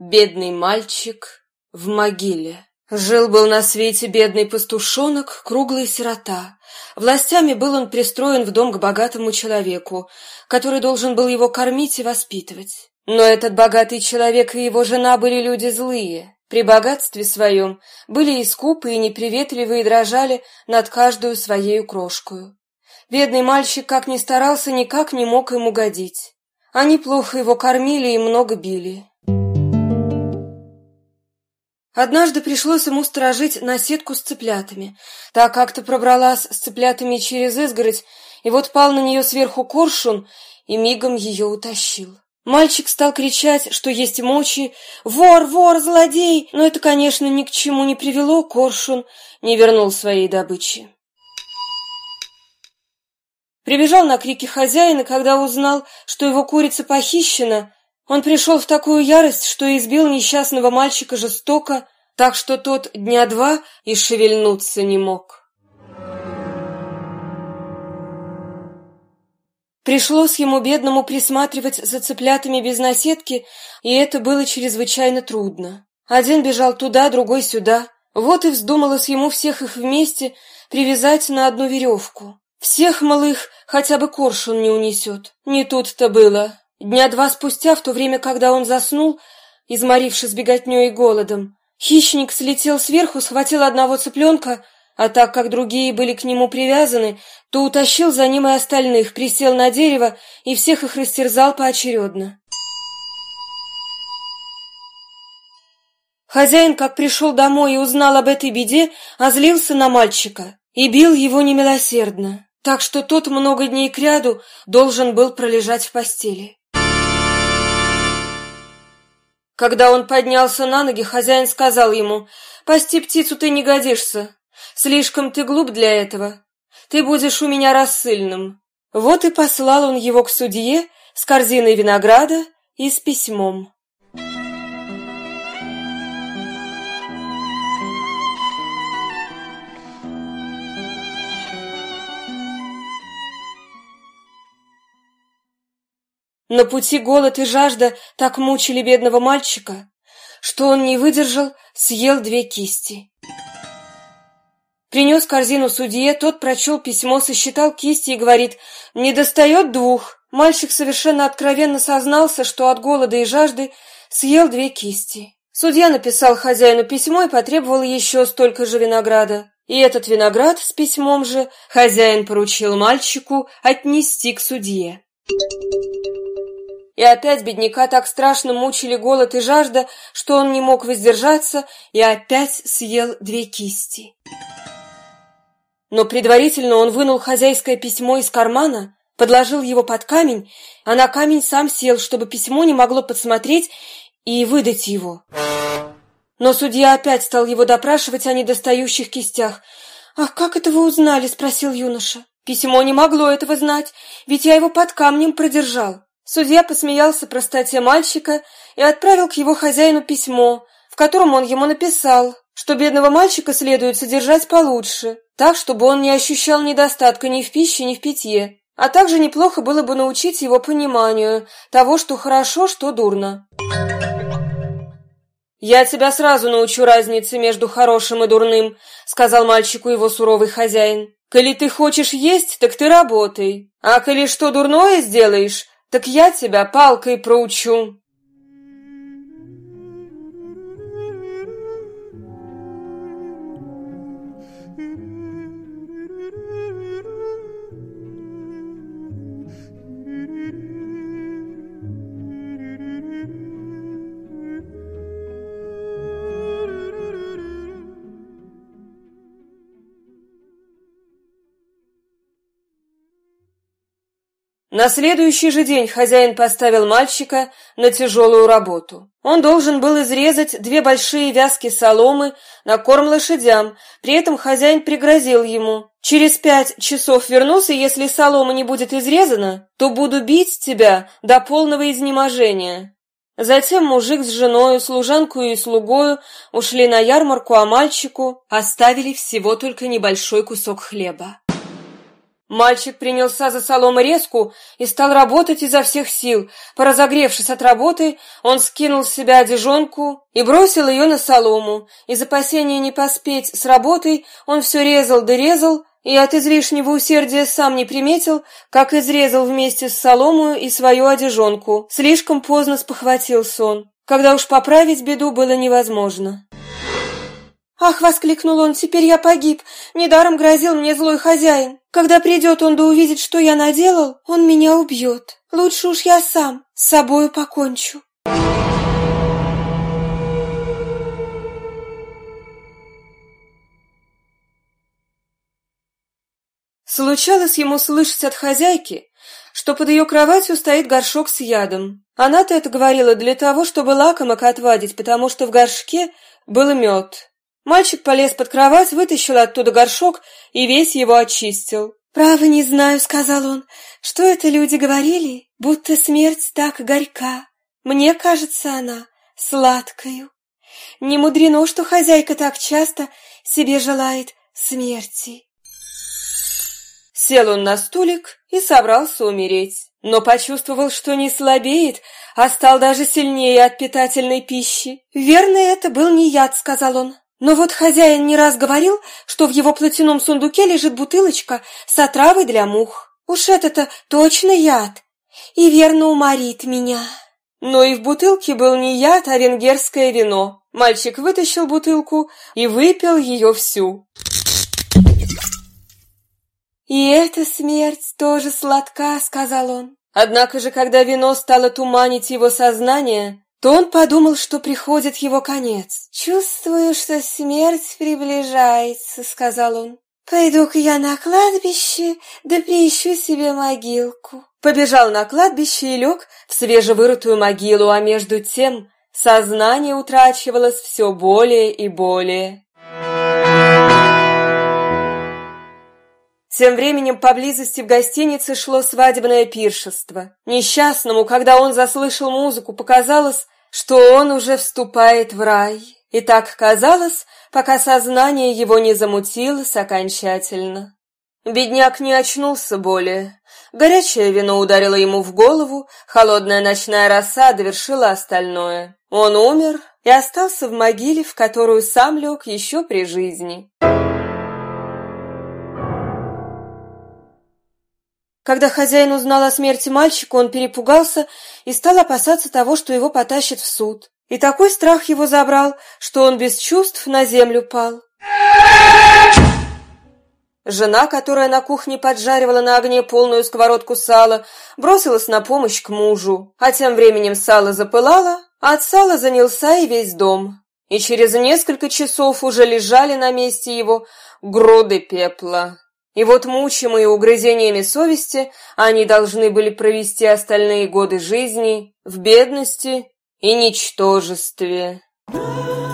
Бедный мальчик в могиле. Жил-был на свете бедный пастушонок, круглый сирота. Властями был он пристроен в дом к богатому человеку, который должен был его кормить и воспитывать. Но этот богатый человек и его жена были люди злые. При богатстве своем были и скупы, и неприветливые, и дрожали над каждую своею крошкою. Бедный мальчик, как ни старался, никак не мог им угодить. Они плохо его кормили и много били. Однажды пришлось ему сторожить на сетку с цыплятами. Так как-то пробралась с цыплятами через изгородь, и вот пал на нее сверху коршун и мигом ее утащил. Мальчик стал кричать, что есть мочи, «Вор, вор, злодей!» Но это, конечно, ни к чему не привело, коршун не вернул своей добычи. Прибежал на крики хозяина, когда узнал, что его курица похищена, он пришел в такую ярость, что избил несчастного мальчика жестоко, так что тот дня два и шевельнуться не мог. Пришлось ему, бедному, присматривать за цыплятами без наседки, и это было чрезвычайно трудно. Один бежал туда, другой сюда. Вот и вздумалось ему всех их вместе привязать на одну веревку. Всех малых хотя бы коршун не унесет. Не тут-то было. Дня два спустя, в то время, когда он заснул, изморившись беготней и голодом, хищник слетел сверху, схватил одного цыпленка, а так как другие были к нему привязаны, то утащил за ним и остальных, присел на дерево и всех их растерзал поочередно. Хозяин, как пришел домой и узнал об этой беде, озлился на мальчика и бил его немилосердно, так что тот много дней кряду должен был пролежать в постели. Когда он поднялся на ноги, хозяин сказал ему, «Пасти птицу ты не годишься. Слишком ты глуп для этого. Ты будешь у меня рассыльным». Вот и послал он его к судье с корзиной винограда и с письмом. На пути голод и жажда так мучили бедного мальчика, что он не выдержал, съел две кисти. Принес корзину судье, тот прочел письмо, сосчитал кисти и говорит, «Не достает двух». Мальчик совершенно откровенно сознался, что от голода и жажды съел две кисти. Судья написал хозяину письмо и потребовал еще столько же винограда. И этот виноград с письмом же хозяин поручил мальчику отнести к судье. И опять бедняка так страшно мучили голод и жажда, что он не мог воздержаться и опять съел две кисти. Но предварительно он вынул хозяйское письмо из кармана, подложил его под камень, а на камень сам сел, чтобы письмо не могло подсмотреть и выдать его. Но судья опять стал его допрашивать о недостающих кистях. «Ах, как это вы узнали?» — спросил юноша. «Письмо не могло этого знать, ведь я его под камнем продержал». Судья посмеялся простоте мальчика и отправил к его хозяину письмо, в котором он ему написал, что бедного мальчика следует содержать получше, так, чтобы он не ощущал недостатка ни в пище, ни в питье, а также неплохо было бы научить его пониманию того, что хорошо, что дурно. «Я тебя сразу научу разнице между хорошим и дурным», — сказал мальчику его суровый хозяин. «Коли ты хочешь есть, так ты работай, а коли что дурное сделаешь, так я тебя палкой проучу. На следующий же день хозяин поставил мальчика на тяжелую работу. Он должен был изрезать две большие вязки соломы на корм лошадям, при этом хозяин пригрозил ему. «Через пять часов вернусь, и если солома не будет изрезана, то буду бить тебя до полного изнеможения». Затем мужик с женою, служанку и слугою ушли на ярмарку, а мальчику оставили всего только небольшой кусок хлеба. Мальчик принялся за солому резку и стал работать изо всех сил. Поразогревшись от работы, он скинул с себя одежонку и бросил ее на солому. Из опасения не поспеть с работой он все резал да резал, и от излишнего усердия сам не приметил, как изрезал вместе с соломою и свою одежонку. Слишком поздно спохватился он, когда уж поправить беду было невозможно. «Ах!» — воскликнул он, — «теперь я погиб. Недаром грозил мне злой хозяин. Когда придет он да увидит, что я наделал, он меня убьет. Лучше уж я сам с собою покончу». Случалось ему слышать от хозяйки, что под ее кроватью стоит горшок с ядом. Она-то это говорила для того, чтобы лакомок отвадить, потому что в горшке был мед. Мальчик полез под кровать, вытащил оттуда горшок и весь его очистил. «Право не знаю», — сказал он, — «что это люди говорили, будто смерть так горька. Мне кажется она сладкою. Не мудрено, что хозяйка так часто себе желает смерти». Сел он на стулик и собрался умереть, но почувствовал, что не слабеет, а стал даже сильнее от питательной пищи. «Верно, это был не яд», — сказал он. Но вот хозяин не раз говорил, что в его платяном сундуке лежит бутылочка с отравой для мух. Уж это-то точно яд, и верно уморит меня. Но и в бутылке был не яд, а венгерское вино. Мальчик вытащил бутылку и выпил ее всю. «И эта смерть тоже сладка», — сказал он. Однако же, когда вино стало туманить его сознание, то он подумал, что приходит его конец. «Чувствую, что смерть приближается», — сказал он. «Пойду-ка я на кладбище, да приищу себе могилку». Побежал на кладбище и лег в свежевырытую могилу, а между тем сознание утрачивалось все более и более. Тем временем поблизости в гостинице шло свадебное пиршество. Несчастному, когда он заслышал музыку, показалось, что он уже вступает в рай. И так казалось, пока сознание его не замутилось окончательно. Бедняк не очнулся более. Горячее вино ударило ему в голову, холодная ночная роса довершила остальное. Он умер и остался в могиле, в которую сам лег еще при жизни. Когда хозяин узнал о смерти мальчика, он перепугался и стал опасаться того, что его потащат в суд. И такой страх его забрал, что он без чувств на землю пал. Жена, которая на кухне поджаривала на огне полную сковородку сала, бросилась на помощь к мужу, а тем временем сало запылало, а от сала занялся и весь дом. И через несколько часов уже лежали на месте его груды пепла. И вот, мучимые угрызениями совести, они должны были провести остальные годы жизни в бедности и ничтожестве. Thank